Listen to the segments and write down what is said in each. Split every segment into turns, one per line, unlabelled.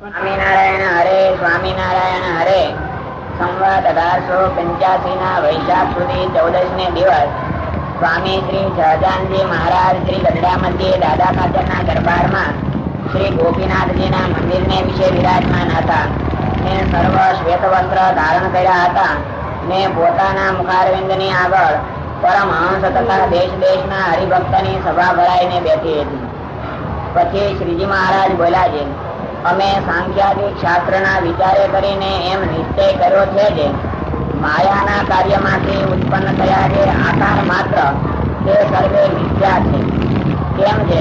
સ્વામિનારાયણ હરે સ્વામિનારાયણ હરે. સંવત અઢારસો પંચ્યાસી ના વૈશાખ સુધી ચૌદશ ને દિવસ સ્વામી શ્રી સહજાનજી મહારાજ શ્રી ગઢડા દાદા ખાચર ના દરબારમાં શ્રી ગોપીનાથજી ના મંદિર ને વિશે વિરાજમાન હતા. ને સર્વ શ્વેત વસ્ત્ર ધારણ કર્યા હતા. ને પોતાના મુખારવિંદની આગળ પરમહંસ તથા દેશ દેશ ના હરિભક્તની સભા ભરાઈને બેઠી હતી. પછી શ્રીજી મહારાજ બોલ્યા છે અમે સાંખ્યાદિક શાસ્ત્ર ના વિચારે કરીને એમ નિશ્ચય કર્યો છે કે માયાના કાર્યમાંથી ઉત્પન્ન થયા જે આકાર માત્ર તે સર્વે મિથ્યા છે. કેમ છે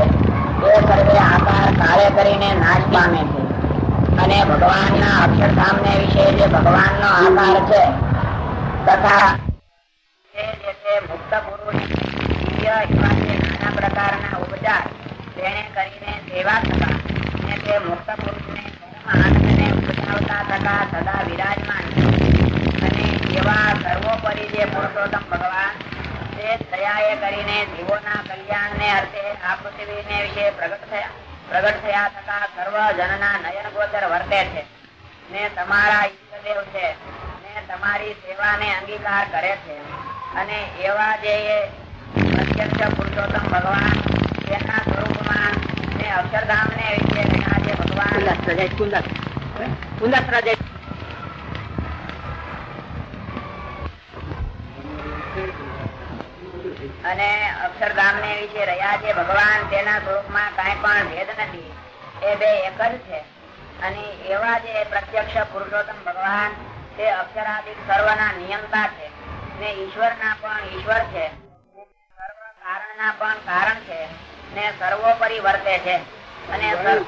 તે સર્વે આકાર કાર્ય કરીને નાશ પામે છે. અને ભગવાનના અક્ષરધામ ને વિશે જે ભગવાનનો આકાર છે, તથા મુક્ત પુરુષ નાના પ્રકારના ઉપચાર તેને કરીને સેવા થતા. મુક્ત સદા વિરાજમાન અને એવા સર્વોપરી જે પુરુષોત્તમ ભગવાન તે દયાએ કરીને જીવોના કલ્યાણને અર્થે આ પૃથ્વીને વિશે પ્રગટ થયા. પ્રગટ થયા થતા સર્વ જનના વર્તે છે. ને તમારા ઈષ્ટદેવ છે. ને તમારી સેવાને અંગીકાર કરે છે. અને એવા જે અત્યંત પુરુષોત્તમ ભગવાન તેના ને અક્ષરધામ ને ને અને અક્ષરધામ ને વિશે રહ્યા છે ભગવાન તેના સ્વરૂપમાં કઈ પણ ભેદ નથી. એ બે એક જ છે. અને એવા જે પ્રત્યક્ષ પુરુષોત્તમ ભગવાન તે અક્ષરાધિક સર્વ ના નિયમતા છે. ને ઈશ્વરના પણ ઈશ્વર છે. સર્વ કારણના પણ કારણ છે. ને સર્વોપરી વર્તે છે. અને
સર્વનું ને
ને.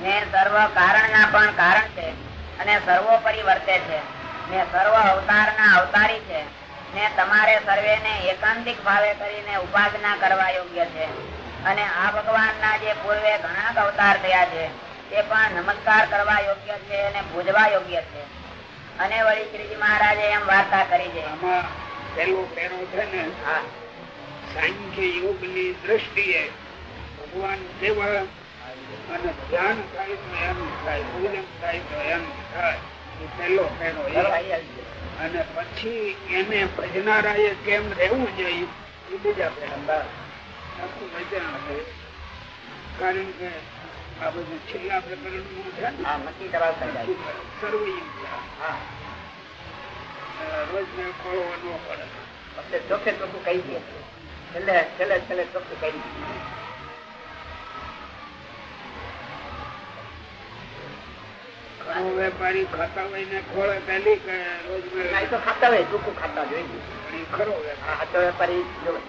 ને સર્વ કારણના પણ કારણ છે અને સર્વોપરી વર્તે છે. ને સર્વ અવતારના અવતારી છે. ને તમારે સર્વેને એકાંતિક ભાવે કરીને ઉપાસના કરવા યોગ્ય છે. અને આ ભગવાનના જે પૂર્વે ઘણા અવતાર થયા છે તે પણ નમસ્કાર કરવા યોગ્ય છે અને પૂજવા યોગ્ય છે. અને વળી શ્રીજી મહારાજે એમ વાર્તા કરી છે.
આમાં પેલું પેરો છે ને સાંખ્ય યોગની દ્રષ્ટિએ ભગવાન કેવા અને ધ્યાન થાય તો એમ થાય પૂજન થાય તો એમ થાય. એ પેલો. અને પછી એને ભજનારા કેમ રહેવું જોઈએ એ બીજા પેલા આખું વચન છે. કારણ કે આ બધું છેલ્લા પ્રકરણનું છે
નક્કી કરાવતા
સર્વયુક્ત રોજ ને પડે.
એટલે ચોખ્ખે ચોખ્ખું કહી દે. છેલ્લે છેલ્લે છેલ્લે ચોખ્ખું કહી દે.
ઘણો વેપારી ખાતા હોય ને ખોળે પેલી કે રોજ
ખાતા હોય ચોખ્ખું ખાતા જોઈએ
ખરો વેપારી
જોવે.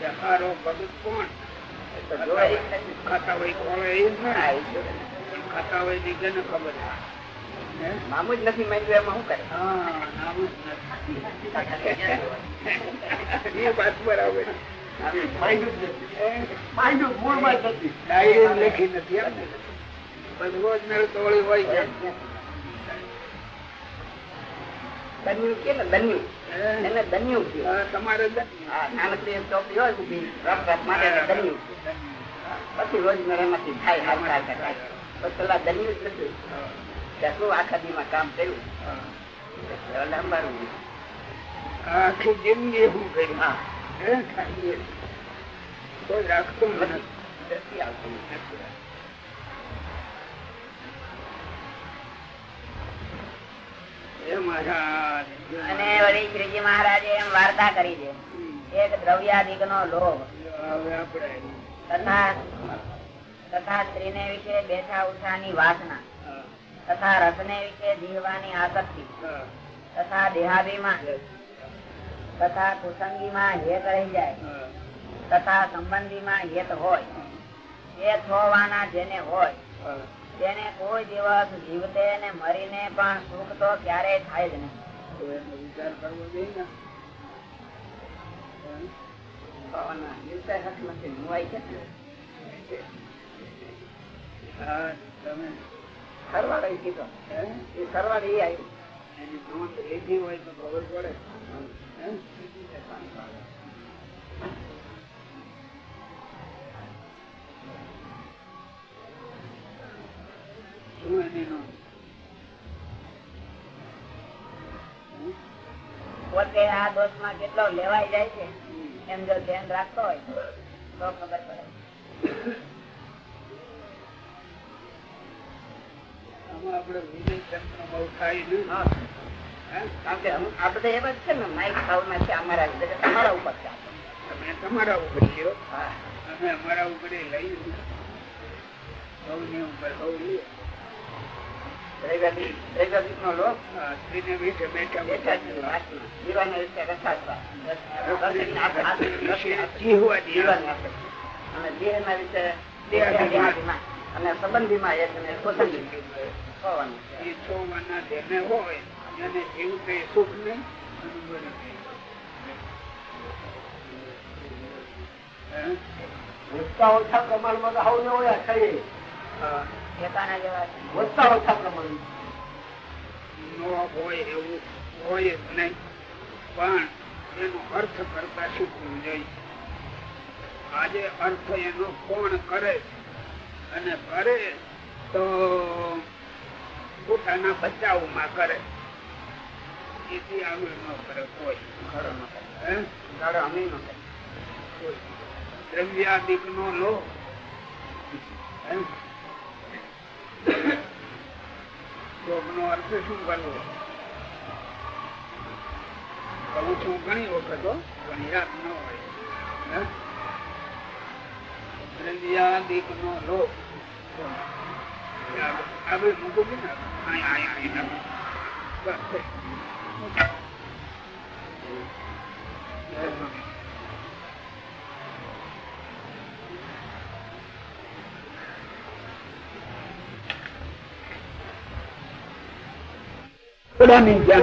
કે હારો ભગત કોણ. ખાતા હોય ખોળે એ જ ને? ખાતા હોયની કેને ખબર હે?
મામું જ નથી માંગ્યું એમાં શું કરે?
હા નામ જ નથી. એ વાત બરાબર લખી નથી એમ ને? પણ રોજ મેળ તોડી હોય છે.
દન્યું કે ને દન્યું એને દન્યુ.
હા, તમારે
નાનકડી એક ચોપડી હોય ઊભી, રફ રફ માટે એને પછી રોજ મેળ એમાંથી થાય હાલ કરતા પછી પેલા દન્યુ જ નથી. કેટલું આખા દીમાં કામ કર્યું? લાંબારું.
આખી જિંદગી હું. કરી
હા
રાખતો નથી.
નથી આવતું.
એ મહારાજ
અને વળી શ્રીજી મહારાજે એમ વાર્તા કરી છે. એક દ્રવ્યાધિક નો લોભ તથા તથા સ્ત્રીને વિશે બેઠા ઉઠાની વાસના. તથા રસને વિશે જીવવાની આસક્તિ. તથા દેહાભિમાન. તથા કુસંગીમાં હેત રહી જાય. તથા સંબંધીમાં હેત હોય. હેત હોવાના જેને હોય. તેને કોઈ દિવસ જીવતે ને મરીને પણ સુખ તો ક્યારેય થાય જ નહીં.
વિચાર કરવો જોઈએ
સરવાળો આવ્યું
એની હોય તો ખબર પડે શું એની નોંધ
પોતે આ દોષમાં કેટલો લેવાય જાય છે એમ જો ધ્યાન રાખતો હોય તો ખબર પડે.
આપડે વિજય ચંદ્ર બહુ થાય નહીં.
એવા જ છે ને માઇક ભાવના છે અમારા તમારા ઉપર છે.
તમે તમારા ઉપર
હા.
અમે અમારા ઉપર લઈ ની ઉપર બહુ લઈએ.
નો
હા, સ્ત્રીને.
અને દેહના વિશે. અને એક ને કોસંબી હોવાનું
એ છોવાના જેને હોય એને જીવ કે સુખ નહીં?
ઓછા પ્રમાણમાં તો આવું ન હોય
ઠેકાણા જેવા
વધતા ઓછા પ્રમાણમાં.
ન હોય એવું હોય જ નહીં. પણ એનો અર્થ કરતા શીખવું જોઈએ. આજે અર્થ એનો કોણ કરે? અને કરે તો પોતાના બચાવમાં કરે. એથી આગળ ન કરે કોઈ.
ખરો ન કરે. ગાળો અમે ન કરે.
કોઈ. દ્રવ્યાદિક નો લો હે? લોભ નો અર્થ શું કરવો કહું છું ઘણી વખત પણ યાદ ન હોય? દ્રવ્યાદિક નો? લોભ આગળ મૂકું અહીંયા બસ. બધાની જેમ.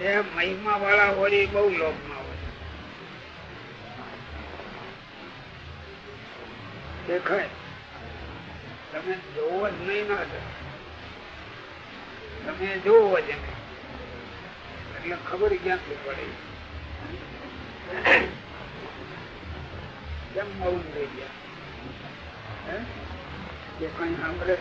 એ મહિમા વાળા હોય બહુ લોભમાં હોય. દેખાય. તમે જોવો જ નહીં ના. તમે જોવો જ નહીં. એટલે ખબર ક્યાંથી પડે. કેમ મૌન થઈ ગયા? જે કઈ સાંભળે?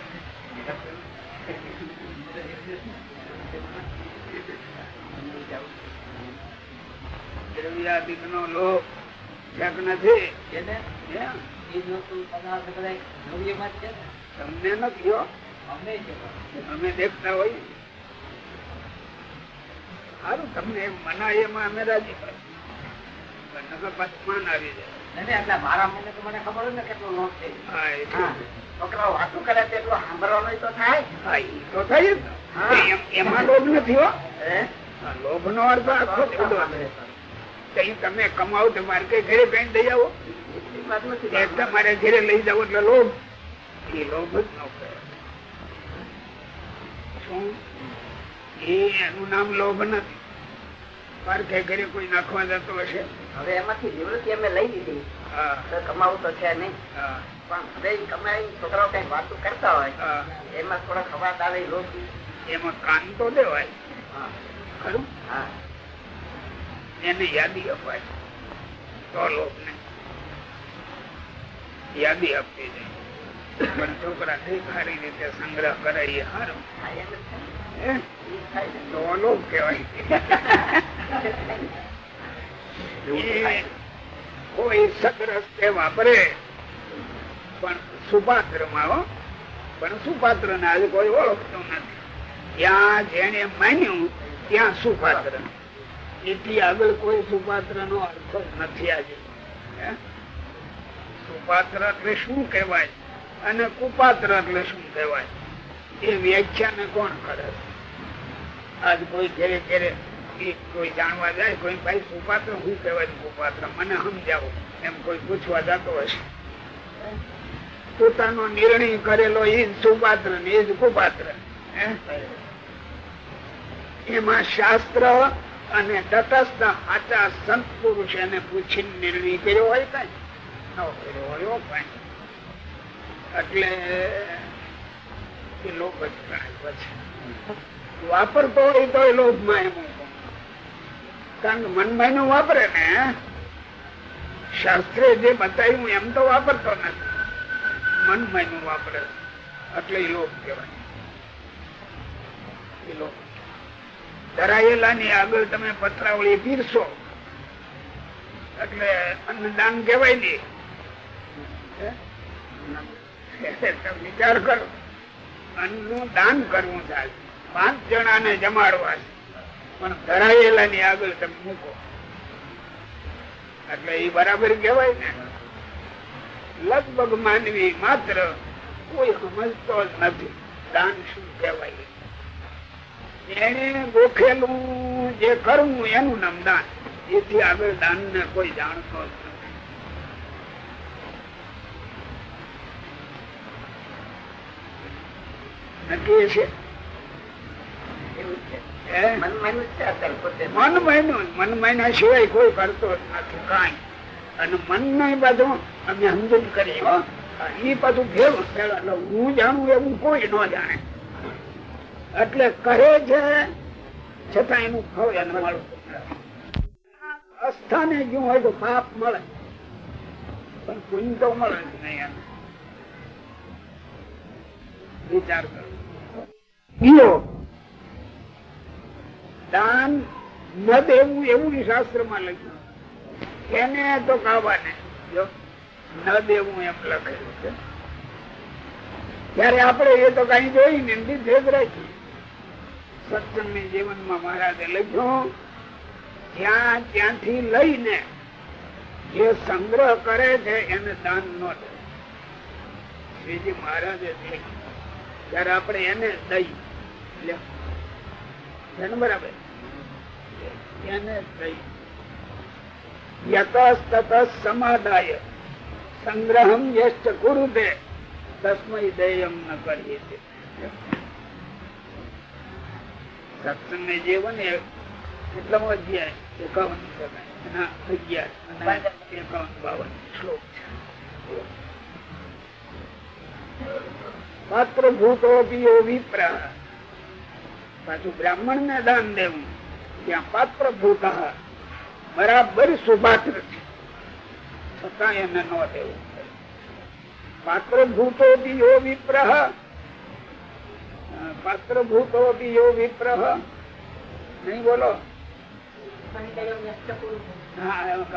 દ્રવ્યાદિક નો લોભ ક્યાંક નથી? તમને નથી અમે દેખતા હોય સારું તમને મનાય એમાં અમે રાજી. પણ પાછું માન આવી જાય.
નહીં, નહીં, એટલે મારા મને તો મને ખબર ને કેટલો લોભ છે.
હા એ
હા. છોકરાઓ વાતું કરે તો એટલું સાંભળવાનું તો થાય.
તો થાય જ. ને.
હા.
એમ- એમાં લોભ નથી હો. લોભ નો અર્થ આખો છે. ઈ તમે કમાવો તો મારે કઈ ઘરે કઈ દઈ આવો? તમારે ઘરે લઈ જાવ એટલે લોભ. એ લોભ જ ન કરે શું? એનું નામ લોભ નથી. પારખે ઘરે કોઈ નાખવા જતો હશે.
હવે એમાંથી નિવૃત્તિ અમે લઈ લીધી. કમાવું તો છે નહીં.
હા.
પણ હવે કમાઈ છોકરાઓ કઈ વાતો કરતા હોય.
હા.
એમાં થોડા ખવાત આવે લોભ.
એમાં કાન તો દેવાય.
હા.
ખરું?
હા.
એને યાદી અપાય. તો લોભ ને યાદી આપવી જાય પણ છોકરા સારી રીતે સંગ્રહ કરે એ સારું કહેવાય. કોઈ સદરસ્તે વાપરે પણ સુપાત્રમાં પણ સુપાત્ર ને આજે કોઈ ઓળખતો નથી. ત્યાં જેને માન્યું ત્યાં સુપાત્ર. એથી આગળ કોઈ સુપાત્ર નો અર્થ નથી આજે? સુપાત્ર એટલે શું કહેવાય? અને કુપાત્ર એટલે શું કહેવાય? એ વ્યાખ્યા ને કોણ કરે? છે? પોતાનો નિર્ણય કરેલો એ જ સુપાત્ર ને એ જ કુપાત્ર. એમાં શાસ્ત્ર અને તટસ્થ આચાર સંત પુરુષ એને પૂછીને નિર્ણય કર્યો હોય કઈ? ન કર્યો હોય કઈ. એટલે પછી વાપરતો હોય તો એ લોભમાં એમ કારણ કે મનમાં નું વાપરે ને, શાસ્ત્રે જે બતાવ્યું એમ તો વાપરતો નથી. મનમાં નું વાપરે, એટલે એ લોભ કહેવાય. ધરાયેલા ની આગળ તમે પત્રાવળી પીરશો, એટલે અન્નદાન કહેવાય નહીં વિચાર કરો. અન્નનું દાન કરવું થાય. પાંચ જણા ને જમાડવા પણ ધરાયેલા ની આગળ તમે મૂકો. એટલે એ બરાબર કેવાય ને. લગભગ માનવી માત્ર કોઈ સમજતો જ નથી. દાન શું કહેવાય? એને ગોખેલું જે કરવું એનું નામ દાન. એથી આગળ દાન ને કોઈ જાણતો જ નથી. નક્કી છે
એવું છે
હે?
મનમાં જ છે અત્યારે પોતે
મન મહિનો મન મહિના સિવાય કોઈ કરતો નથી કાંઈ. અને મન નહીં બધું અમે સમજણ કરીએ. એ ભેગું એટલે હું જાણું એવું કોઈ ન જાણે. એટલે કહે છે છતાં એનું ફળ અસ્થાને ગયું હોય તો પાપ મળે પણ પુણ્ય તો મળે જ નહીં વિચાર કરો. ગયો. દાન ન દેવું એવું શાસ્ત્રમાં લખ્યું. એને તો કાવાને ન દેવું એમ લખેલું છે. ત્યારે આપણે એ તો કઈ જોઈ ને દીધે જ રાખી. સત્સંગની જીવનમાં મહારાજે લખ્યું ત્યાં ત્યાંથી લઈને જે સંગ્રહ કરે છે, એને દાન ન દે. શ્રીજી મહારાજે ત્યારે આપણે એને દઈ લ્યો. છે ને બરાબર. એને દઈ યતસ્તત સમાદાય. સંગ્રહમ યશ્ચ કુરુતે તસ્મય દેયમ ન કરીએ સત્સંગ જીવન એ કેટલામો અધ્યાય, એકાવન એના અગિયાર એકાવન પાત્ર ભૂતો વિપ્ર પાછું બ્રાહ્મણ ને દાન દેવું. ત્યાં પાત્ર ભૂત. બરાબર સુપાત્ર છે. છતાં એને ન દેવું પાત્ર ભૂતો યો વિપ્રહ. પાત્ર ભૂતો યો વિપ્રહ. નહીં બોલો?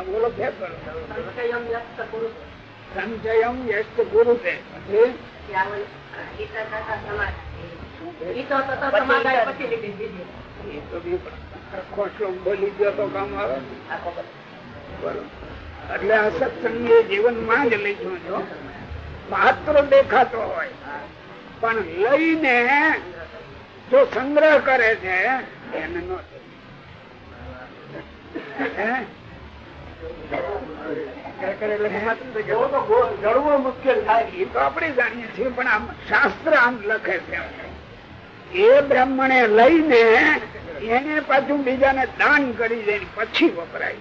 બોલો ફેર કરો?
સંચયમ
યશ
તથા સમાધાય પછી?
એટલે આ સત્સંગ જીવનમાં જ લઈ જો પાત્ર દેખાતો હોય. પણ લઈને જો સંગ્રહ કરે છે એને નો જાણીએ છીએ પણ આમ શાસ્ત્ર આમ લખે છે. એ બ્રાહ્મણે લઈને એને પાછું બીજાને દાન કરી દે પછી વપરાય.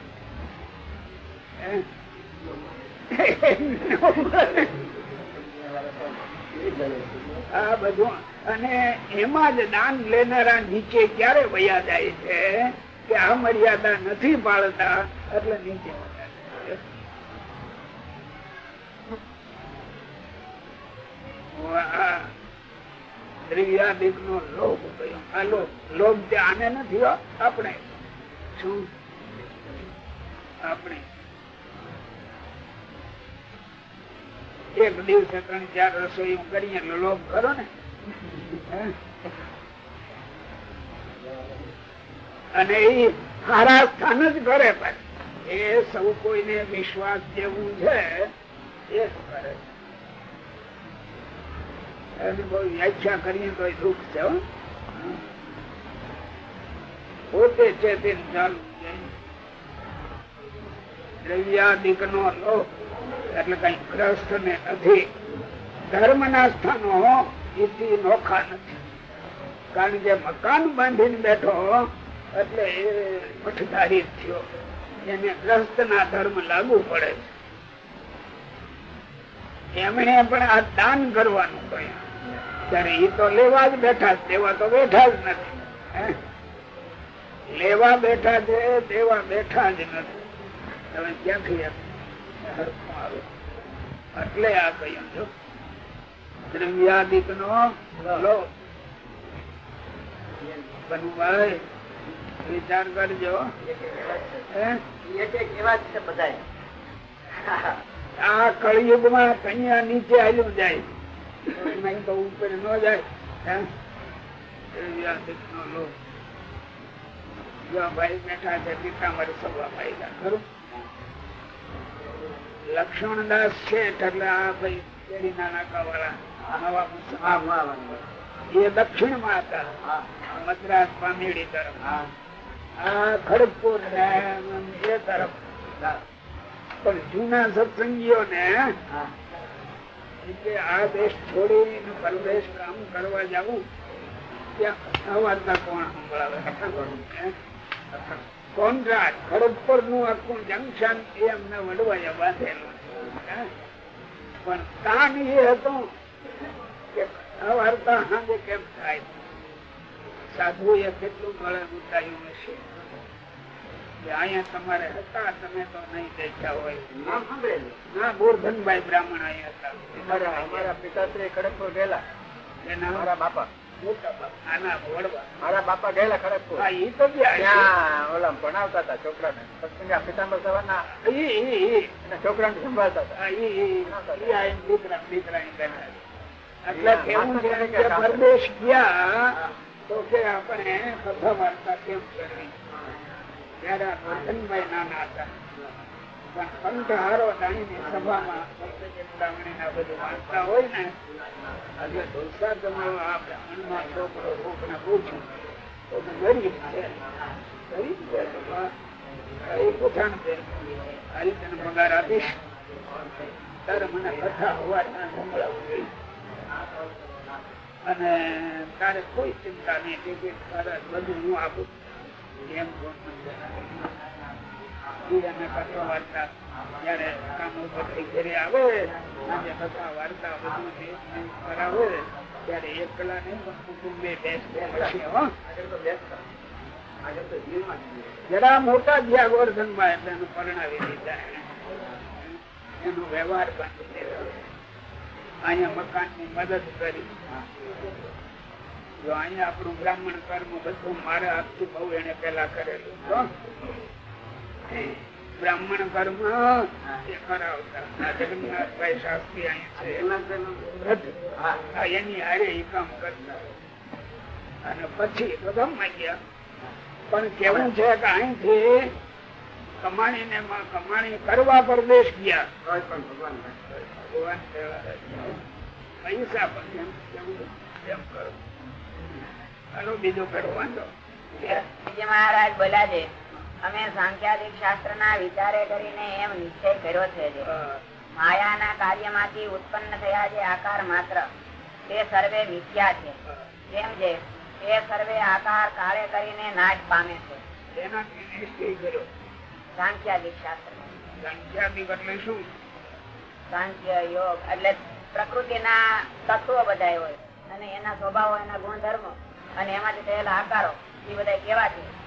આ બધું. અને એમાં જ દાન લેનારા નીચે ક્યારે વયા જાય છે કે આ મર્યાદા નથી પાળતા એટલે નીચે વયા એક દિવસે ત્રણ ચાર રસોઈ કરીએ લોભ કરો ને? અને એ સારા સ્થાન જ કરે પણ એ સૌ કોઈને વિશ્વાસ જેવું છે, એ જ કરે નથી ધર્મ ના સ્થાનો નોખા નથી. કારણ કે મકાન બાંધીને બેઠો એટલે એ મઠધારી થયો. એને ગ્રસ્ત ના ધર્મ લાગુ પડે છે. એમણે પણ આ દાન કરવાનું કહ્યું. ત્યારે એ તો લેવા જ બેઠા છે તો બેઠા જ નથી. લેવા બેઠા છે, દેવા બેઠા જ નથી. તમે ક્યાંથી એટલે આ કહ્યું છો દ્રવ્યાદિક નો લો બનુભાઈ વિચાર કરજો. આ કળિયુગમાં કન્યા નીચે આવ્યું જાય. નહીં તો ઉપર ન જાય હે? દ્રવ્યાદિક નો લો જો ભાઈ બેઠા છે પિતામર સભા ભાઈ ખરું લક્ષ્મણદાસ છે એટલે આ ભાઈ કેરીના નાકા વાળા નવા મુસલમાન એ દક્ષિણમાં હતા મદ્રાસ પામેડી તરફ. આ ખડગપુર ને એ તરફ. પણ જૂના સત્સંગીઓ ને કે આ દેશ છોડીને પરદેશ કામ કરવા જવું, ત્યાં એ અમને? પણ કામ એ હતું કે સાંજે કેમ થાય? સાધુ એ કેટલું મળે ઉતાર્યું હશે? કે અહીંયા તમારે હતા તમે તો નહીં દેખ્યા હોય. ના ગોરધનભાઈ બ્રાહ્મણ અહીંયા હતા.
અમારા પિતાશ્રી ખડગપુર ગયેલા.
એના
મારા બાપા. મારા બાપા ગયેલા ઓલા ભણાવતા હતા છોકરા ને પિતાંબર સવારના
ઈ ઈ ઈ.
છોકરાને સંભાળતા હતા.
દીકરા દીકરા ઈ બેઠા છે. એટલે કેવું છે કે પરદેશ ગયા તો કે આપણે કથા વાર્તા કેમ કરવી ત્યારે આ વર્ધનભાઈ નાના હતા. પણ કંઠહારો દાણીની સભામાં બધું વાંચતા હોય ને, એટલે દોસ્તા તમારો આ બ્રાહ્મણમાં છોકરો કોકને પૂછ્યું, તો ગરીબ છે. ગરીબ પગાર આપીશ. તારે મને કથા હોવા અને તારે કોઈ ચિંતા નહીં, ટિકિટ તારે બધું હું આપું. એને કથા વાર્તા. જયારે કામ ઉપરથી ઘરે આવે અને કથા વાર્તા બધું કરાવે, ત્યારે એકલા નહીં પણ કુટુંબે હો. જરા મોટા થયા ગોરધનમાં એટલે એનું પરણાવી દીધા. એનો વ્યવહાર બંધ અહીંયા મકાનની મદદ કરી. જો અહીંયા આપણું બ્રાહ્મણ કર્મ બધું મારે આપતું બહુ એને પેલા કરેલું તો બ્રાહ્મણ કર્મ એ કરાવતા. જગન્નાથભાઈ શાસ્ત્રી અહીંયા છે. એની હારે એ કામ કરતા. અને પછી બધામાં ગયા પણ કેવું છે કે અહીંથી કમાણી ને કમાણી કરવા પરદેશ ગયા. ભગવાન. પૈસા પણ એમ કેવું એમ કરો હાલો કરો વાંધો.
મહારાજ બોલા છે અમે સાંખ્યાદિક શાસ્ત્ર ના વિચારે કરીને એમ નિશ્ચય કર્યો છે માયાના કાર્યમાંથી ઉત્પન્ન થયા જે આકાર માત્ર તે સર્વે મિથ્યા છે. કેમ છે તે સર્વે આકાર કાળે કરીને નાશ પામે છે. સાંખ્યાદિક શાસ્ત્ર.
સંખ્યાદિક એટલે શું?
સાંખ્ય યોગ એટલે પ્રકૃતિના તત્વો બધા હોય અને એના સ્વભાવ એના ગુણધર્મો અને એમાંથી થયેલા આકારો, એ બધા કેવા છે?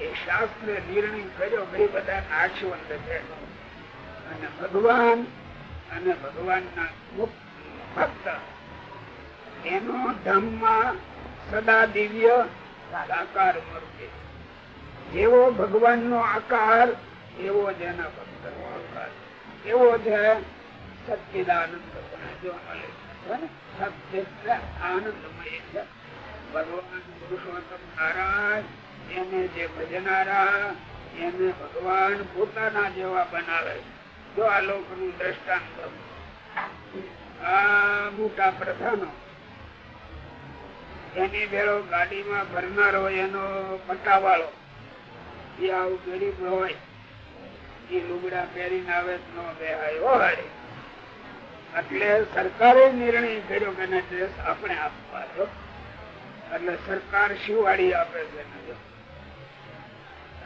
એ શાસ્ત્ર નિર્ણય કર્યો કે બધા નાશવંત છે. અને ભગવાન, અને ભગવાનના ભક્ત. એનો ધામમાં સદા દિવ્ય આકાર મળશે જેવો ભગવાનનો આકાર, એવો જ એના ભક્તનો આકાર. એવો છે સચ્ચિદાનંદ જો મળે છે. ને? એટલે આનંદમય છે. ભગવાન પુરુષોત્તમ નારાયણ, એને જે ભજનારા, એને ભગવાન પોતાના જેવા બનાવે. જો આ લોકનું દ્રષ્ટાંત આ મોટા પ્રધાનો. એની ભેળો ગાડીમાં ભરનારો એનો પટ્ટાવાળો એ આવું ગરીબ હોય. એ લુગડા પહેરીને આવે ન બેહાય. હોય એટલે સરકારે નિર્ણય કર્યો કે ડ્રેસ આપણે આપવા એટલે સરકાર શિવાળી આપે છે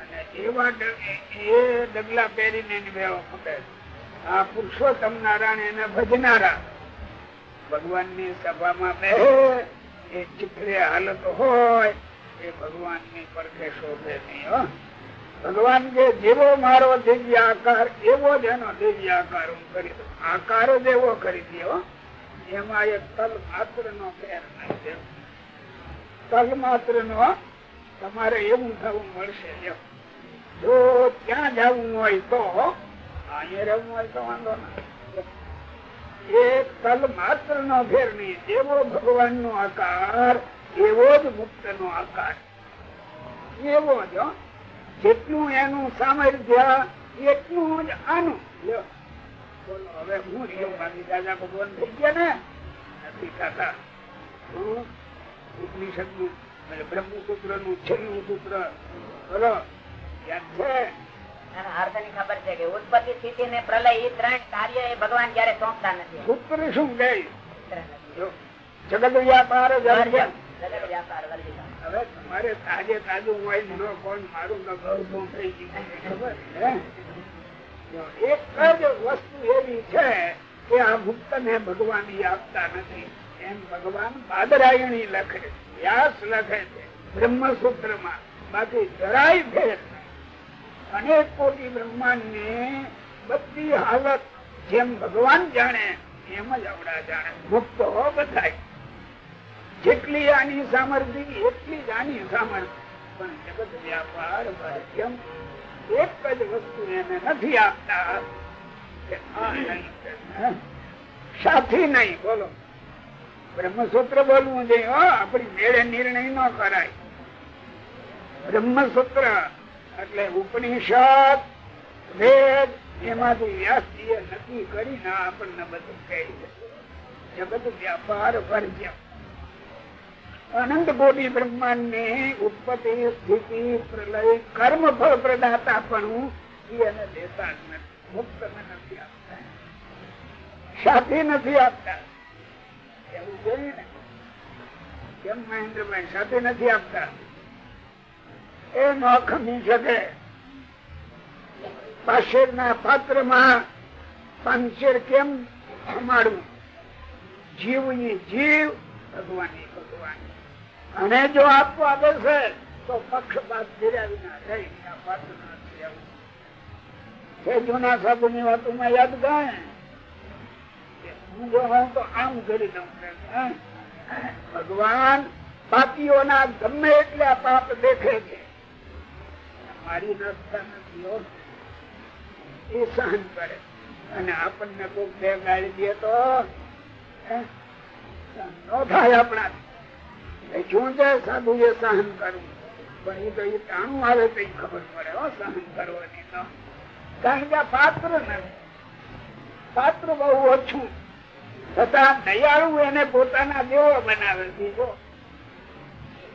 અને એવા એ ડગલા પહેરીને આ પુરુષોત્તમ નારાયણ એને ભજનારા. ભગવાનની સભામાં બે એ ચીખરે હાલત હોય, એ ભગવાનની પડખે શોભે નહીં, હો. ભગવાન કે જેવો મારો દિવ્ય આકાર, એવો જ એનો દિવ્ય આકાર હું કરી દઉં. આકાર જ એવો કરી દો એમાં એક તલ માત્ર નો ફેર નહીં છે. માત્ર નો તમારે એવું થવું મળશે. જો ત્યાં જવું હોય તો અહીંયા રહેવું હોય તો વાંધો ના એક તલ માત્ર નો ફેર નહીં જેવો ભગવાન નો આકાર, એવો જ મુક્ત નો આકાર એવો જ. જેટલું એનું સામર્થ્ય, એટલું જ આનું. બોલો, હવે હું રહ્યો બાકી દાદા ભગવાન થઈ ગયા ને નથી કાકા હું ઉપનિષદનું બ્રહ્મસૂત્રનું છેલ્લું સૂત્ર.
કરો ખબર છે કે ઉત્પત્તિ સ્થિતિ ને પ્રલય એ ત્રણ કાર્ય એ ભગવાન ક્યારે સોંપતા નથી.
સૂત્ર શું કહે જગત વ્યાપાર. હવે તમારે તાજે તાજું હોય ન કોણ મારું ન ગૌરવ થઈ ગયું. ખબર એક જ વસ્તુ એવી છે કે આ મુક્ત ને ભગવાન આપતા નથી. એમ ભગવાન બાદરાયણી લખે વ્યાસ લખે છે બ્રહ્મસૂત્રમાં બાકી જરાય ભેદ. અનેક કોટી બ્રહ્માંડ ને બધી હાલત જેમ ભગવાન જાણે, એમ જ આવડા જાણે. મુક્ત બધાય. જેટલી આની સામર્થ્ય, એટલી જ આની સામર્થ્ય. પણ જગત વ્યાપાર ભાગ્યમ એક જ વસ્તુ એને નથી આપતા? સાથી નહીં, બોલો. બ્રહ્મસૂત્ર બોલવું જોઈએ. હો, આપણી મેળે નિર્ણય ન કરાય. બ્રહ્મસૂત્ર એટલે ઉપનિષદ, વેદ, એમાંથી વ્યાસજીએ નક્કી કરીને આપણને બધું કહે છે. જગત વ્યાપાર વર્જ્ય. અનંત કોટી બ્રહ્માંડની ઉત્પત્તિ, સ્થિતિ, પ્રલય, કર્મ ફળ પ્રદાતા પણ એને દેતા જ નથી. મુક્ત નથી આપતા. સાથી નથી આપતા. એવું જોઈએ ને, કેમ મહેન્દ્રભાઈ સાથે નથી આપતા? એ ન ખમી શકે પાછળ ના પાત્રમાં પાંચેર કેમ ખમાડવું જીવની જીવ ભગવાનની ભગવાન. અને જો આપવા બેસે તો પક્ષપાત ફેરવી વિના રહી પાત્ર આવું. જૂના સાધુ ની વાતોમાં યાદ ગાય હું હોઉં તો આમ કરી દઉં? ભગવાન પાપીઓના ગમે એટલા પાપ દેખે છે. મારી રસ્તા નથી એ સહન કરે. અને આપણને કોઈ બે ગાળી દે તો થાય આપણા શું છે? સાધુ એ સહન કરવું. પણ એ તો એ ટાણું આવે તો ખબર પડે, હો, સહન કરવાની તો. કારણ કે પાત્ર નથી. પાત્ર બહુ ઓછું છતાં દયાળુ એને પોતાના જેવો બનાવે દીધો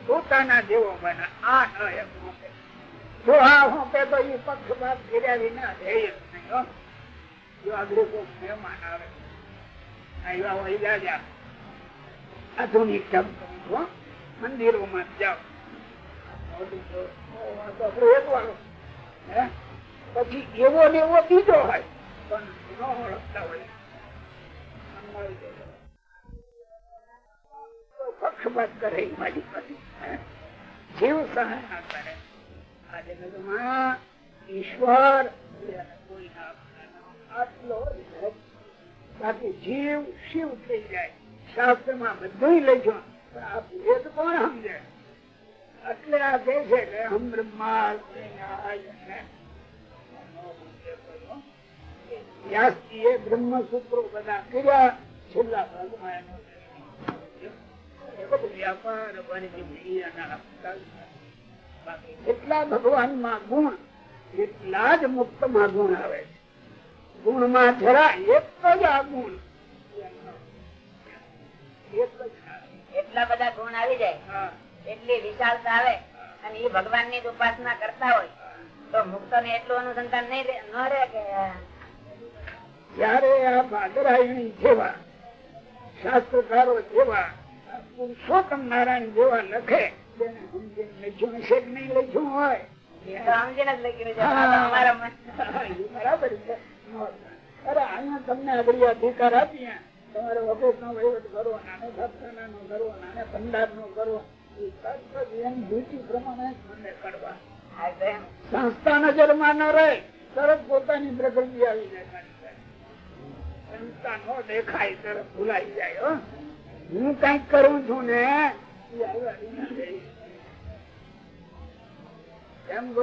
પોતાના જેવો બનાવે આ ન એમ હું જો આ હોંપે તો એ પક્ષપાત કર્યા વિના રહે નહીં જો આગળ કોઈ મહેમાન આવે, આવ્યા હોય જાજા આધુનિક શબ્દ હો. મંદિરોમાં. હે? પછી એવો ને એવો બીજો હોય, પણ ન ઓળખતા હોય. બાકી જીવ શિવ થઈ જાય. શાસ્ત્રમાં બધું લેજો પણ કોણ સમજે? એટલે આ કહે છે કે હમ બ્રહ્મા બ્રહ્મ સૂત્રો બધા કર્યા. છેલ્લા ભગવાન ભગવાનમાં ગુણ એટલા જ મુક્તમાં ગુણ આવે છે. ગુણમાં જરા એક જ આ ગુણ.
એટલા બધા ગુણ આવી જાય એટલી વિશાળતા આવે અને એ ભગવાનની ઉપાસના કરતા હોય તો મુક્ત ને એટલું અનુસંધાન નહીં ન રહે કે
ત્યારે આ ભાદરાયણી જેવા શાસ્ત્રકારો જેવા પુરુષોત્તમ નારાયણ જેવા લખે લખ્યું હશે કે નહીં લખ્યું હોય.
એ તો સમજીને જ લખ્યું છે આ તો અમારા મન
એ બરાબર છે. અરે અહીંયા તમને આગળ અધિકાર આપીએ. તમારે વખત નો વહીવટ કરવો નાને સાતખાના નો નાના ભંડાર નો કરવો એ એમ ડ્યુટી પ્રમાણે જ મને કરવા. સંસ્થા નજરમાં ન રહે તરત પોતાની પ્રકૃતિ આવી જાય. જાય, હું. કંઈક કરું છું ને. એમ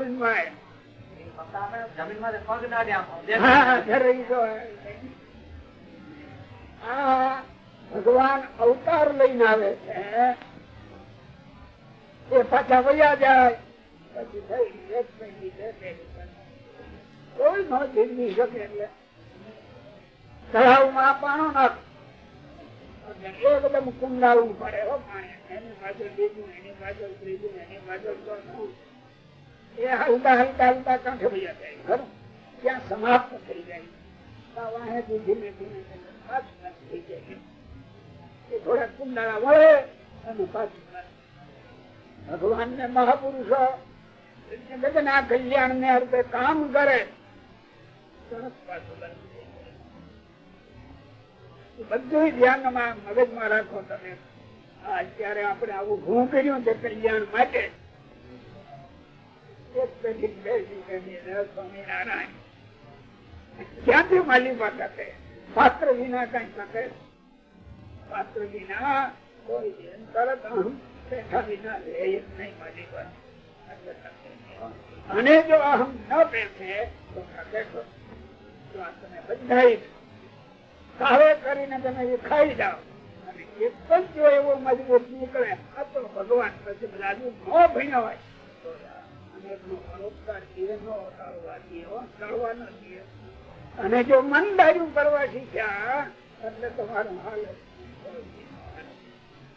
ભગવાન અવતાર લઈને આવે છે. એ પાછા વયા જાય. પછી થઈ કોઈ ન જીવી શકે એટલે. તળાવમાં પડે હો પાણી. એની પાછળ બીજું, એની પાછળ ત્રીજું, એની પાછળ ચોથું. એ હલતા હલતા હલતા કાંઠે જાય ત્યાં સમાપ્ત થઈ જાય. ધીમે ધીમે થઈ જાય. એ થોડા કુંડાળા વળે, અને પાછું ભગવાન ને મહાપુરુષો કલ્યાણ ને અર્થે કામ કરે. તરત પાછું. એ બધું ધ્યાનમાં મગજમાં રાખો તમે. અત્યારે આપણે આવું ઘણું કર્યું તે કલ્યાણ માટે. ક્યાંથી માલી પાસે પાત્ર વિના કઈ શકે પાત્ર વિના કોઈ તરત બેઠા વિના રહે નહીં માલી અને જો અહમ ન બેસે, તો તમે બંધાઈ કાવે કરીને તમે એ ખાઈ જાઓ અને એક જ જો એવો મજબૂત નીકળે, આ તો ભગવાન પછી હજુ ન ભણ્યો હોય. અને જો મન ડાર્યું કરવા શીખ્યા, એટલે તમારું હાલ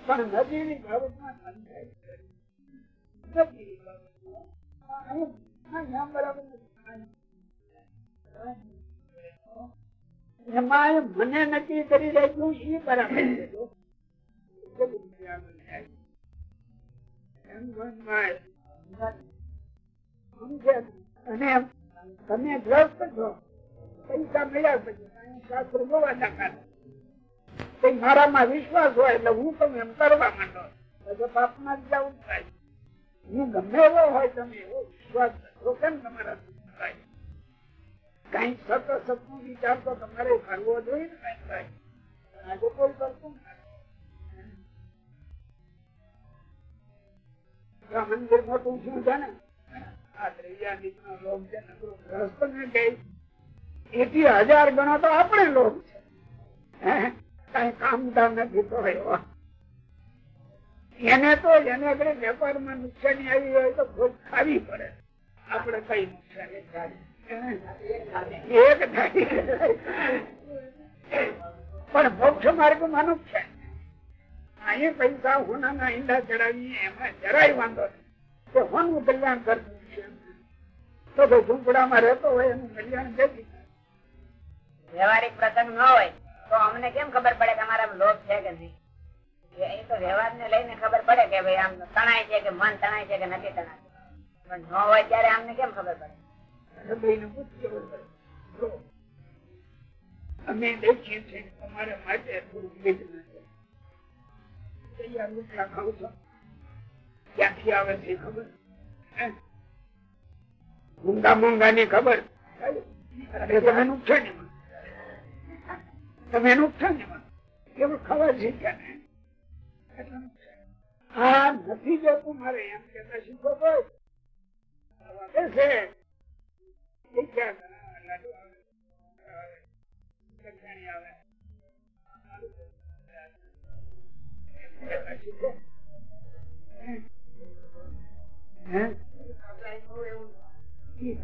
પણ નદીની બાબતમાં. બાબતમાં. એમાં મને નક્કી કરી રાખ્યું એ બરાબર? અને તમે ગ્રસ્ત છો, પૈસા મળ્યા પછી શાસ્ત્ર જોવા દાખલ મારામાં વિશ્વાસ હોય એટલે હું તમે એમ કરવા માંડો. પછી પાપમાં જ જવું થાય. હું ગમે એવો હોય તમે એવો વિશ્વાસ કરો. કેમ તમારા કઈ સતનું વિચાર તો તમારે જોઈએ એથી હજાર ગણો તો આપણે લોક છે? કઈ કામતા નથી તો એવા. એને તો, એને આગળ વેપારમાં નુકસાની આવી હોય તો ખોટ ખાવી પડે. આપણે કઈ નુકસાની થાય? પણ મોક્ષ માર્ગ માનો છે. અહીંયા પૈસા હોનાના ઈંડા ચડાવીએ એમાં જરાય વાંધો કે હોનું કલ્યાણ કરતું છે. તો ભાઈ ઝૂંપડામાં રહેતો હોય એનું કલ્યાણ જતી
વ્યવહારિક પ્રસંગ ન હોય તો અમને કેમ ખબર પડે કે અમારા લોભ છે કે નહીં? એ તો વ્યવહાર ને લઈને ખબર પડે કે ભાઈ આમ તણાય છે કે મન તણાય છે કે નથી તણાય પણ ન હોય ત્યારે અમને કેમ ખબર પડે?
અમે દેખીએ હે? મોંઘા મોંઘા ની ખબર તમે નુકસાન તમે નુકસાન કેવું ખબર છે ક્યાં. આ નથી જતું મારે એમ કેતા શીખો કોઈ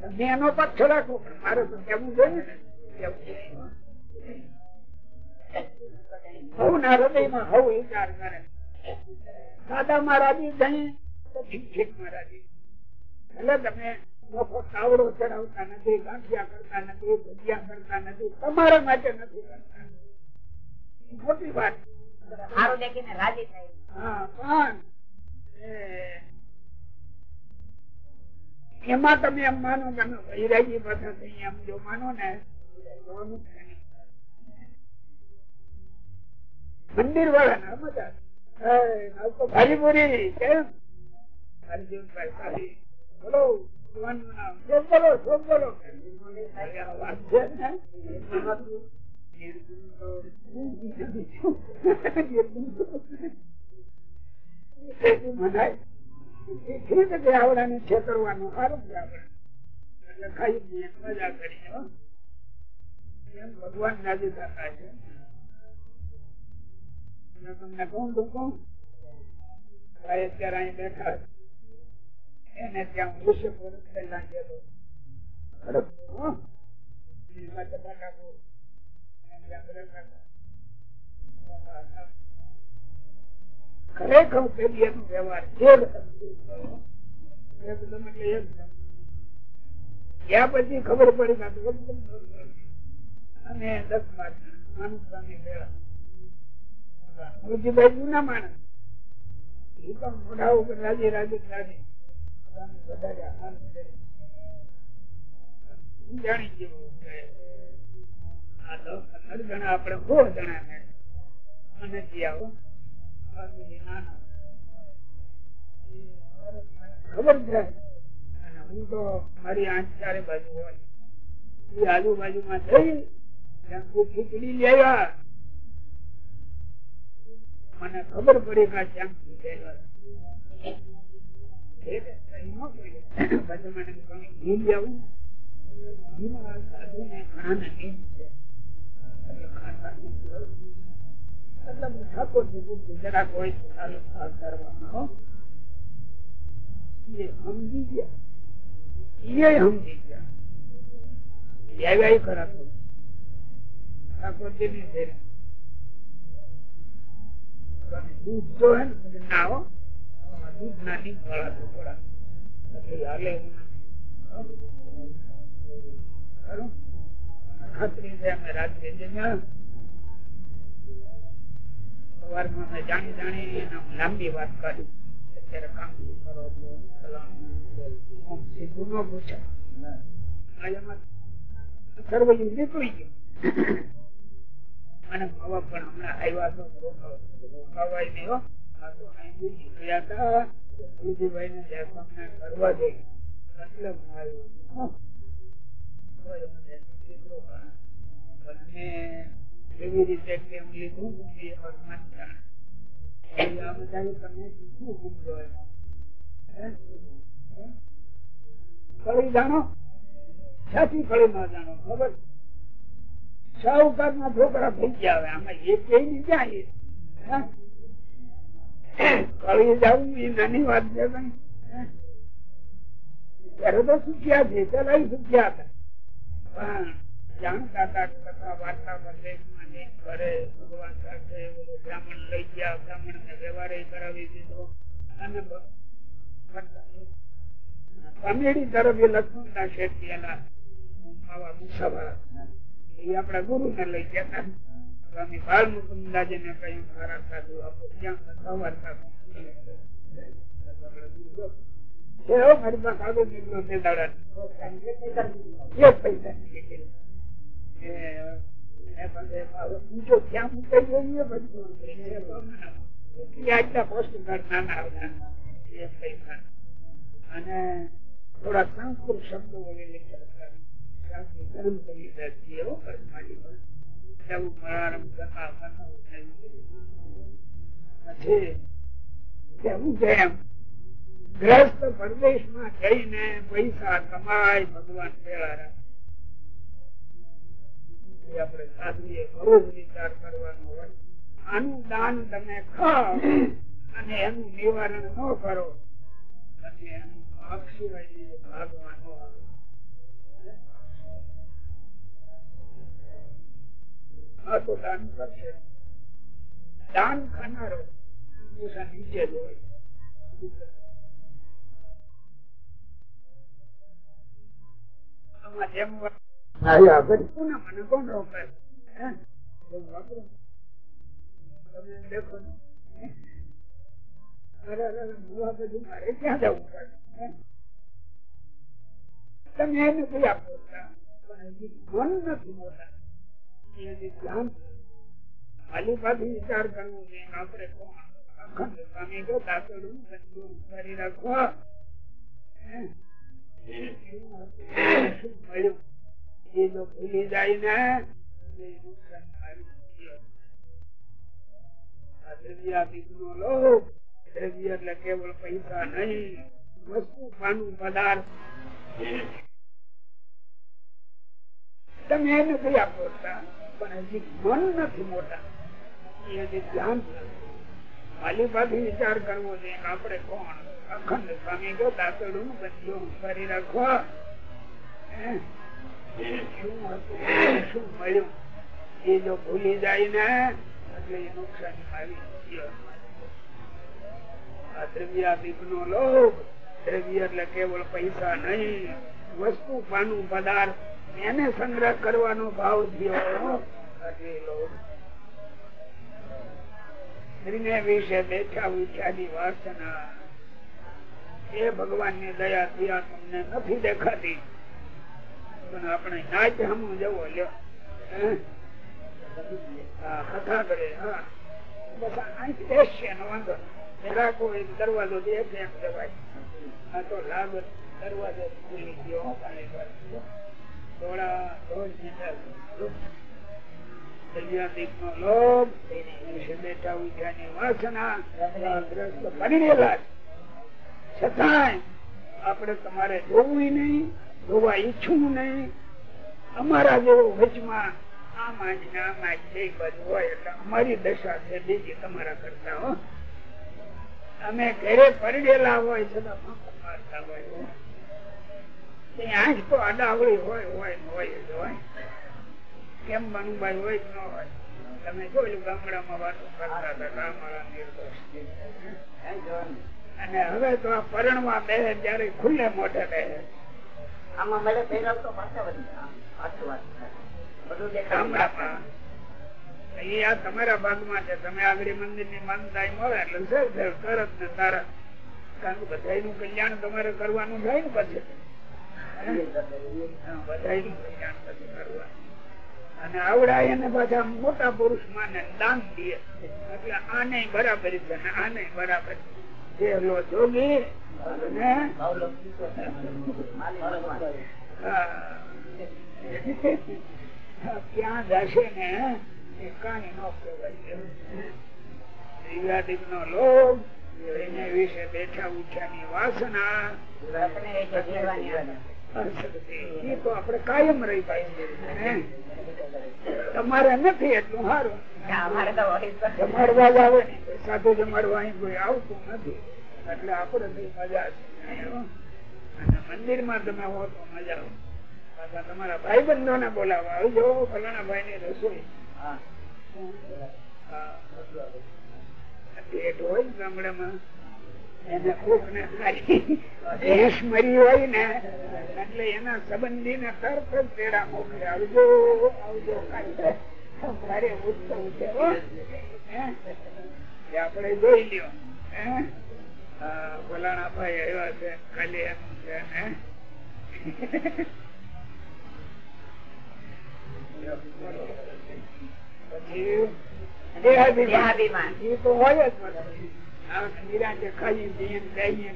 તમે એનો પક્ષ રાખો મારે તો કેવું ને કેવું જોઈએ. હવના હૃદયમાં હવ વિચાર કરે દાદા મહારાજી ઠીક ઠીક મહારાજી એટલે તમે લોકો તાવડો ચડાવતા નથી ગાંઠિયા કરતા નથી ભજીયા કરતા નથી તમારા માટે નથી કરતા. મોટી વાત.
સારું દેખીને રાજી થાય.
હા પણ એમાં તમે એમ માનો કે વૈરાગી પાછા થઈ એમ જો માનો ને. મંદિર વાળા ના બધા ભારી ભારીપુરી કેમ? અર્જુનભાઈ બોલો. આવડાને છેતરવાનું સારું છે એટલે ખાઈ મજા કરી ભગવાન રાજી થતા છે કહું તો કહું અત્યારે અહીં બેઠા. એને ત્યાં. ખરેખર પેલી એનો વ્યવહાર એકદમ ત્યાં પછી ખબર પડી છે. અને દસ માર્ચ મેળા. મુરજીભાઈ જૂના માણસ. એ પણ મોઢા ઉપર રાજી રાજી રાજી. જાણી આપણે સોળ જણા ને અને આવો ખબર છે અને હું તો મારી આંખ ચારે બાજુ હોય આજુબાજુમાં જઈ લેવા મને ખબર પડી કે આ ક્યાંકથી સમજી ગયા સમજી ગયા આવ્યા ખરા તો. ઠાકોરજીની ઘેરે. દૂધ જો હે ને આમાં દૂધ ના નહીં થોડા પછી હાલે અમે રાત્રે જમ્યા સવારમાં મેં જાણી જાણી લાંબી વાત કરી. કામ કરો સીધું ન અને બાબા પણ હમણાં આવ્યા તો રોકાવાય નહીં એવી જાણો સાચી કળી ન જાણો ખબર શાહુકાર ના છોકરા થઈ ગયા હવે આમાં એક કઈ ની જાય. ને બ્રાહ્મણ લઈ ગયા બ્રાહ્મણ ને વ્યવહાર કરાવી દીધો. અને બ- તરફ એ લક્ષ્મણના શેઠી એના આવા મુસાફર. એ આપણા ગુરુ ને લઈ ગયા હતા. સ્વામી બાળ મુકુંદાજી ને કહ્યું મારા સાધુ આપો ત્યાં હો, મારી પાસે કાગળ નીકળ્યો તે દાડા પૈસા નીકળ્યો. એ, એ પાસે હવે ઊંચો ક્યાં મૂકાઈ ગયો બધું એ તો ના. એ નાના અને થોડા સંસ્કૃત શબ્દો વગેરે ધર્મ કરી દે એવો કર્માલી પર. હોય આનું દાન તમે ખાઓ અને એનું નિવારણ ન કરો પછી એનું ભાગ સિવાય ભાગવાનો આવે આ દાન કરશે. દાન ખાનારો હંમેશા નીચે જ હોય. આમાં જેમ આવ્યા પછી કોને મને કોણ રોકે હે? બહુ વાપરો. તમે દેખો તમે એને કઈ આપો મન નથી મોટા ખાલી પાછી વિચાર કરવો છે આપણે સ્વામી જો દાતડું બંધુ કરી રાખો હે? શું મળ્યું એ જો ભૂલી જાય ને એટલે કેવળ પૈસા નહીં વસ્તુ પાનું પદાર્થ તમે એને કઈ આપો? પણ હજી મન નથી મોટા. એ જો ભૂલી જાય ને, એટલે એ નુકસાન આવી. આ દ્રવ્યાદિક નો લોભ. દ્રવ્ય એટલે કેવળ પૈસા નહીં. વસ્તુ પાનું પદાર્થ. એને સંગ્રહ કરવાનો ભાવ થયો. વિશે બેઠા ઉઠ્યાની વાસના. એ ભગવાનની દયા આ તમને નથી દેખાતી. પણ આપણે નાચ હમું જવો લ્યો. કથા કરે, હા. બસ એનો વાંધો રાખો એ દરવાજો છે એમ જવાય. આ તો લાભ દરવાજો ખુલી ગયો. છતાંય આપણે તમારે જોવું નહીં, જોવા ઈચ્છવું નહીં. અમારા જેવો વચમાં આમાં જ ને આમાં જ બે બાજુ હોય એટલે અમારી દશા છે બીજી તમારા કરતા, હો. અમે ઘરે પરડેલા હોય, છતાં આંખ હોય હોય હોય હોય. કેમ મનુભાઈ હોય ન હોય. તમે જોયું ગામડામાં વાતો કરતા હતા રામાળા નિર્દોષ અને હવે તો આ પરણવા બે જયારે ખુલ્લે મોઢે બે
આમાં મળે પહેલા તો પાછા.
ગામડામાં. એ આ તમારા ભાગમાં છે. તમે આગળ મંદિરની માનતા મળે એટલે તરત ને તારા. કારણ કે બધા નું કલ્યાણ તમારે કરવાનું થાય ને પછી. અને આવડાય એને પાછા મોટા પુરુષ માને દાન દે. એટલે આને બરાબર આને બરાબર જે જોગી. ક્યાં જશે ને એ કાંઈ ન કહેવાય નો લોભ, એને વિશે બેઠા ઉઠ્યાની વાસના.
આપણે
તો આપણે કાયમ રહી હે? તમારે નથી એટલું સારું
અમારે તો હોય જ પણ.
જમાડવા જ આવે ને સાથે જમાડવા અહીં કોઈ આવતું નથી એટલે આપણે કઈ મજા છે અને મંદિરમાં તમે હો તો મજા આવે તમારા ભાઈ બંધો ને બોલાવવા આવજો ફલાણા ભાઈ ની રસોઈ
હા.
હા. પેટ હોય ગામડામાં એને ને ભેંસ મરી હોય ને એટલે એના સંબંધી ને તરત જ પેડા મોકલે આવજો આવજો મારે ઉત્સવ છે. આપણે જોઈ લ્યો? ફલાણા ભાઈ આવ્યા છે ખાલી એમ છે? પછી દેહાભિમાન. એ તો હોય જ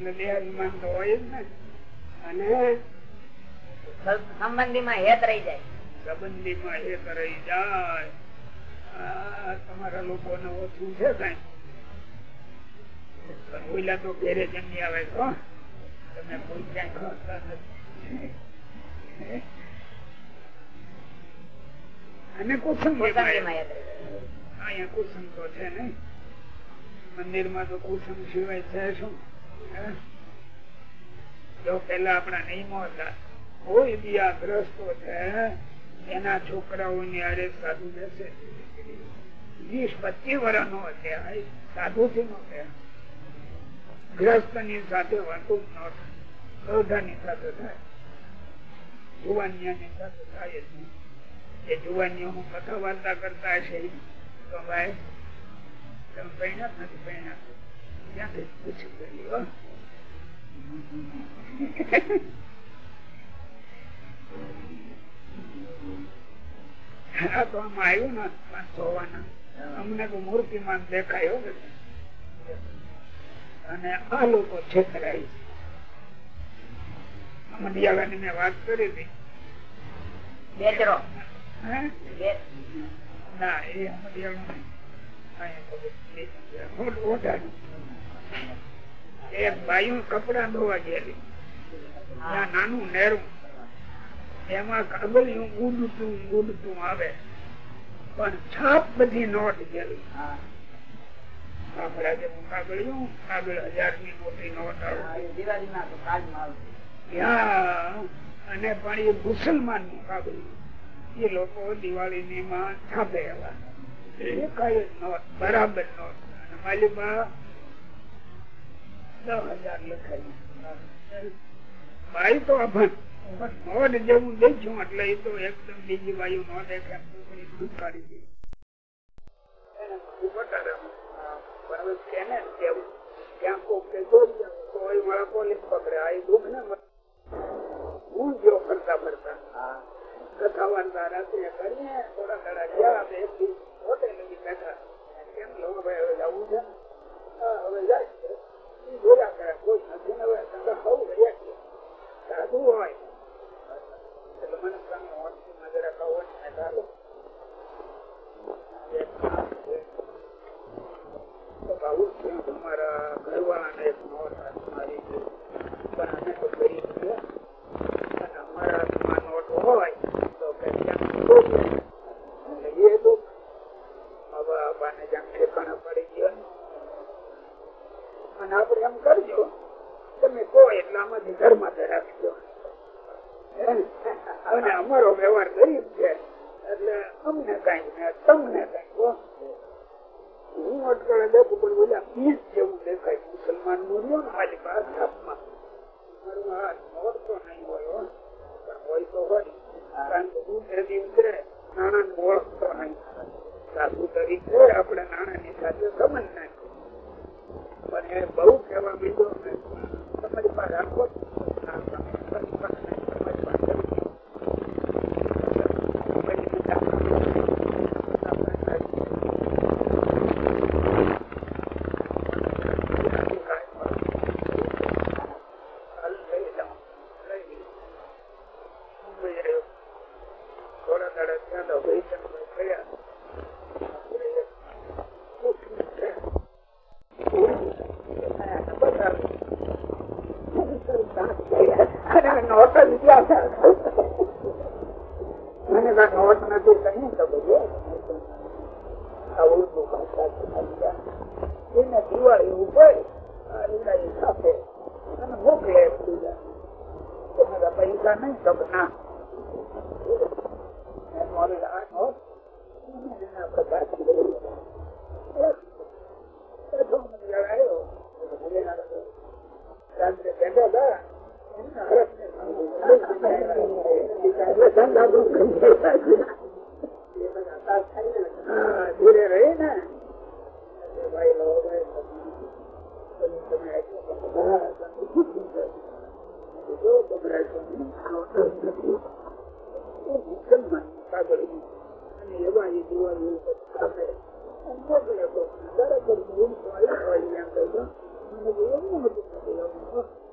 ને તો હોય જ ને. અને
હેત રહી જાય.
સંબંધીમાં એ રહી જાય. તમારા લોકોને ઓછું છે કઈ. ઓલા તો ઘેરે જમી આવે છો તમે કોઈ ક્યાંય ખાતા નથી. અને કુસંગ કુસંગ તો છે નહીં. મંદિરમાં તો કુસુમ સિવાય છે શું? જો પેલા આપણા નિયમો હતા, કોઈ બી આ ગ્રસ્તો છે, એના છોકરાઓની આરે સાધુ બેસે. વીસ પચીસ વર્ષ નો છે સાધુ થી નો ગ્રસ્તની સાથે વાતો ન થાય. પ્રૌઢાની સાથે થાય. જુવાનિયાની સાથે થાય જ નહીં. એ જુવાનીઓ કથા વાર્તા કરતા હશે. તો ભાઈ તમે નથી ક્યાંથી તો આમાં આવ્યું ને પાંચ હોવાના અમને તો મૂર્તિમાન દેખાયો અને આ લોકો છેતરાય મંડિયાળાની મેં વાત કરી હતી
બેચરો બે-
ના એ મંડિયાળું નહીં એક બાયું કપડા ધોવા ગયેલી. નાનું નેરું. એમાં કાગળિયું ઉડતું ઉડતું આવે. નોટ ગયેલી. કાગળિયું, કાગળ અને પણ એ મુસલમાનનું એ લોકો દિવાળી ની માં છાપે એવા. એ કઈ નોટ બરાબર નોટ અને દસ હજાર લખાય તો અભન પણ જેવું દેખ્યું એટલે એ તો એકદમ બીજી નો દેખે કાઢી દે. જ. હું જો ફરતા ફરતા. કથા વાર્તા રાત્રે કરીએ થોડા ઘણા ગયા એક દિવસ. હોટે લગી બેઠા. કેમ લો ભાઈ હવે જવું છે. હવે જાય છે. એ જોયા કરે. કોઈ નથી. ને હવે તમે ખાવું રહ્યા છીએ સાધુ હોય. એટલે મને તમે હોટમાં જરા ખાવો ને ચાલો તો આવું છે તમારા ઘરવાળાને એક નોટ હાથમાં આવી ગઈ પણ અમે તો કરી છે અને અમારા હાથમાં નોટ હોય તો કે ક્યાંક જોઈએ. એટલે એ દુઃખ હવે બાને જ્યાં ઠેકાણા પડી ગયો ને. અને આપણે એમ કરજો તમે કહો એટલે આમાંથી ઘરમાં તો રાખજો અને અમારો વ્યવહાર ગરીબ છે એટલે અમને કઈ ને તમને કઈ હો. હું અટકળે દેખું પણ બોલ્યા પીસ જેવું દેખાય મુસલમાનનું રહ્યો ને મારી પાસે હાથમાં મારું હાથ નોડતો નહીં હોય હો. પણ હોય તો હોય કારણ કે હું તે દિવસે નાણાં ઓળખતો નહીં સાસુ તરીકે આપણે નાણાં ની સાથે સંબંધ નાખ્યો પણ એ બહુ કહેવા માંડ્યો ને તમારી પાસે રાખો જ. ના, તમે તમારી પાસે નહીં, તમારી પાસે નથી. પછી બીજા આપણે કાંઈ થોડા દાડા ત્યાં તો ભાઈ મને કાંઈ નોટ નથી કઈ તો બધું. આવું એને દિવાળી ઉપર સાથે અને મોકલે બીજા પૈસા નહીં તો કે ના. એમ મારી આ નોટ તો જણાયો. રાત્રે બેઠા હતા. ધીરે રહી ને ભાઈ લો ભાઈ પછી